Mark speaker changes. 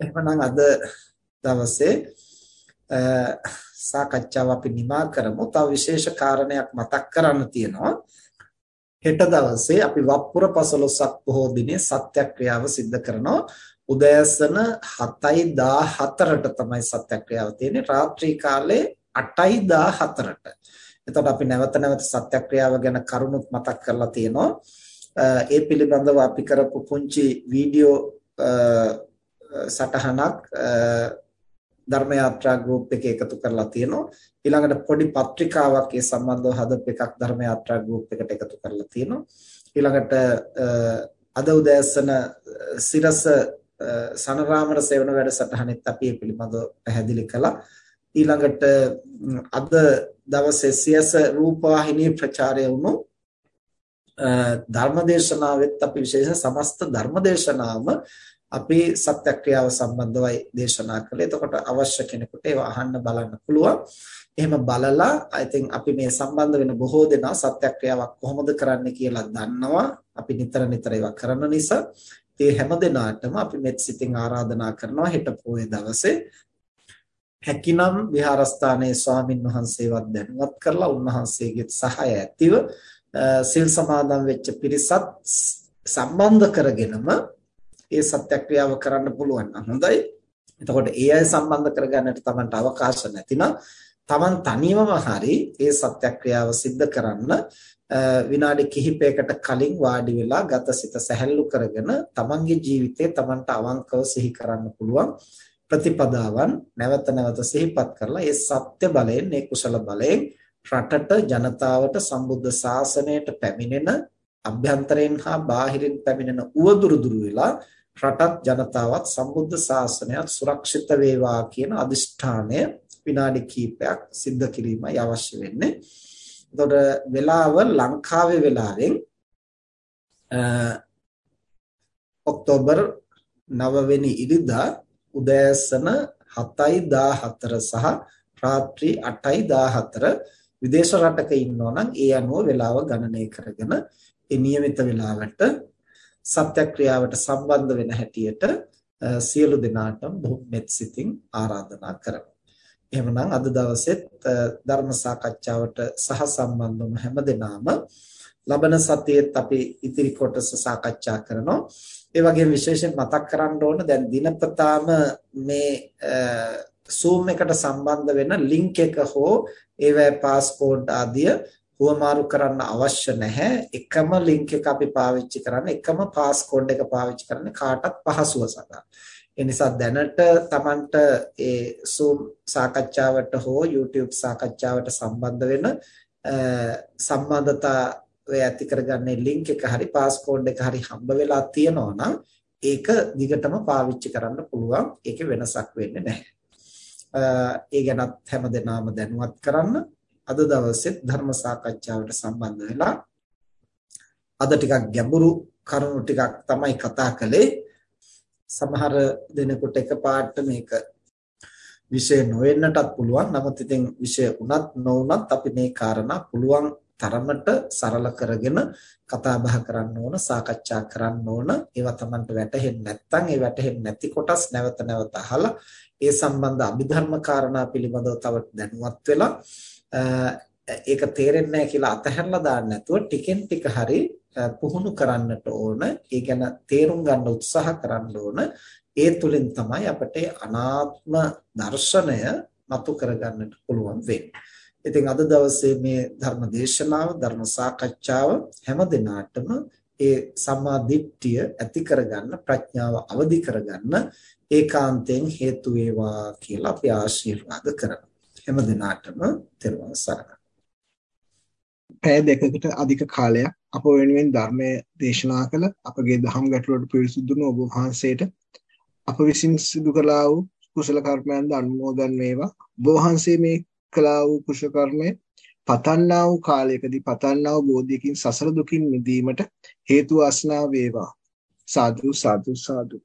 Speaker 1: එහෙනම් අද දවසේ සාකච්ඡාව අපි නිමා කරමු. තව විශේෂ කාරණයක් මතක් කරන්න තියෙනවා. හෙට දවසේ අපි වප්පුර 15ක් බොහෝ දිනේ සත්‍යක්‍රියාව සිද්ධ කරනවා. උදෑසන 7:14ට තමයි සත්‍යක්‍රියාව තියෙන්නේ. රාත්‍රී කාලේ 8:14ට. එතකොට අපි නැවත නැවත සත්‍යක්‍රියාව ගැන කරුණුත් මතක් කරලා තියෙනවා. ඒ පිළිබඳව අපි කරපු පුංචි වීඩියෝ සටහනක් ධර්ම යාත්‍රා ගෲප් එකේ එකතු කරලා තියෙනවා. ඊළඟට පොඩි පත්‍රිකාවක් ඒ සම්බන්ධව හදපු එකක් ධර්ම යාත්‍රා ගෲප් එකට එකතු කරලා තියෙනවා. ඊළඟට අද උදෑසන සිරස සනරාමර සේවන වැඩසටහනෙත් අපි මේ පිළිබඳව පැහැදිලි කළා. ඊළඟට අද දවසේ සියස රූපවාහිනී ප්‍රචාරය වුණු ධර්මදේශනාවෙත් අපි විශේෂ සමස්ත ධර්මදේශනාවම අපි සත්‍යක්‍රියාව සම්බන්ධවයි දේශනා කළේ. එතකොට අවශ්‍ය කෙනෙකුට ඒව අහන්න බලන්න පුළුවන්. එහෙම බලලා I think අපි මේ සම්බන්ධ වෙන බොහෝ දෙනා සත්‍යක්‍රියාවක් කොහොමද කරන්න කියලා දන්නවා. අපි නිතර නිතර ඒවා කරන නිසා ඒ හැම දිනාටම අපි මෙත් සිතින් ආරාධනා කරනවා හෙට පොයේ දවසේ හැකිනම් විහාරස්ථානයේ ස්වාමින් වහන්සේවත් දැනුවත් කරලා උන්වහන්සේගේ සහාය ඇතිව සිල් සමාදන් වෙච්ච පිරිසත් සම්බන්ධ කරගෙනම ඒ සත්‍යක්‍රියාව කරන්න පුළුවන් නම් හොඳයි. එතකොට ඒ අය සම්බන්ධ කරගන්නට Tamanට අවකාශ නැතිනම් Taman තනියමම හරි ඒ සත්‍යක්‍රියාව સિદ્ધ කරන්න විනාඩි කිහිපයකට කලින් වාඩි වෙලා ගතසිත සැහැල්ලු කරගෙන Tamanගේ ජීවිතේ Tamanට අවංකව සිහි කරන්න පුළුවන් ප්‍රතිපදාවන් නැවත නැවත සිහිපත් කරලා ඒ සත්‍ය බලයෙන් ඒ කුසල බලයෙන් රටට ජනතාවට සම්බුද්ධ ශාසනයට පැමිණෙන අභ්‍යන්තරයෙන් හා බාහිරින් පැමිණෙන උවදුරු දුරු වෙලා රටත් ජනතාවත් සම්බුද්ධ ශාසනයත් සුරක්ෂිත වේවා කියන අදිෂ්ඨානය විනාඩි කිහිපයක් සිද්ධ කිරීමයි අවශ්‍ය වෙන්නේ. එතකොට වෙලාව ලංකාවේ වෙලාවෙන් ඔක්තෝබර් 9 වෙනි ඉරිදා උදෑසන 7:14 සහ රාත්‍රී 8:14 විදේශ රටක ඉන්නවා නම් ඒ අනුව වෙලාව ගණනය කරගෙන ඒ નિયમિત වෙලාවට සත්‍යක්‍රියාවට සම්බන්ධ වෙන හැටියට සියලු දෙනාටම බොහොම මෙත් සිතින් ආරාධනා කරමු. එහෙමනම් අද දවසෙත් ධර්ම සාකච්ඡාවට සහ සම්බන්ධවම හැමදෙනාම ලබන සතියේත් අපි ඉතිරි කොටස සාකච්ඡා කරනවා. ඒ වගේම විශේෂයෙන් මතක් කරන්න ඕන දැන් දිනපතාම මේ Zoom එකට සම්බන්ධ වෙන link එක හෝ ඒවැ પાස්කෝඩ් ආදිය හුවමාරු කරන්න අවශ්‍ය නැහැ. එකම ලින්ක් එක අපි පාවිච්චි කරන්නේ එකම පාස්කෝඩ් එක පාවිච්චි කරන්නේ කාටත් පහසුව සඳහා. ඒ නිසා දැනට Tamanට ඒ Zoom සාකච්ඡාවට හෝ YouTube සාකච්ඡාවට සම්බන්ධ වෙන සම්බන්ධතා ඔය ඇති කරගන්නේ ලින්ක් එක හරි පාස්කෝඩ් එක හරි හම්බ වෙලා තියෙනවා නම් ඒක දිගටම පාවිච්චි කරන්න පුළුවන්. ඒකේ වෙනසක් වෙන්නේ නැහැ. ඒ ගැනත් හැමදෙනාම දැනුවත් කරන්න. අද දවසෙත් ධර්ම සාකච්ඡාවට සම්බන්ධ වෙලා අද ටිකක් ගැඹුරු කරුණු ටිකක් තමයි කතා කළේ. සමහර දෙනෙකුට එකපාරට මේක විෂය නොවෙන්නටත් පුළුවන්. නමුත් ඉතින් විෂය උනත් නොඋනත් අපි මේ කාරණා පුළුවන් තරමට සරල කරගෙන කතා බහ කරන්න ඕන සාකච්ඡා කරන්න ඕන. ඒවා Tamanට වැටහෙන්නේ නැත්නම් ඒ වැටහෙන්නේ නැති කොටස් නැවත නැවත අහලා ඒ සම්බන්ධ අභිධර්ම කාරණා පිළිබඳව තව දැනුවත් වෙලා ඒක තේරෙන්නේ නැහැ කියලා අතහැරලා දාන්න නැතුව ටිකෙන් ටික හරි පුහුණු කරන්නට ඕන. ඒ ගැන තේරුම් ගන්න උත්සාහ කරන්න ඕන. ඒ තුලින් තමයි අපට අනාත්ම දර්ශනය මතු කරගන්නට පුළුවන් වෙන්නේ. ඉතින් අද දවසේ මේ ධර්ම දේශනාව ධර්ම සාකච්ඡාව හැම දිනාටම ඒ සම්මා දිට්ඨිය ඇති කරගන්න ප්‍රඥාව අවදි කරගන්න ඒකාන්තයෙන් හේතු වේවා කියලා අපි ආශිර්වාද කරනවා. හැම දිනාටම තෙරුවන් සරණයි.
Speaker 2: පැය දෙකකට අධික කාලයක් අප වෙනුවෙන් ධර්මයේ දේශනා කළ අපගේ දහම් ගැටලුවට පිළිසුදුන ඔබ වහන්සේට අප විසින් සිදු කළා වූ කුසල කර්මයන්ද අනුමෝදන් වේවා. ඔබ වහන්සේ මේ කළා වූ කුසල කර්මය පතන්නා වූ කාලයකදී පතන්නා වූ බෝධියකින් සසර දුකින් මිදීමට හේතු ආස්නා වේවා. සාදු සාදු සාදු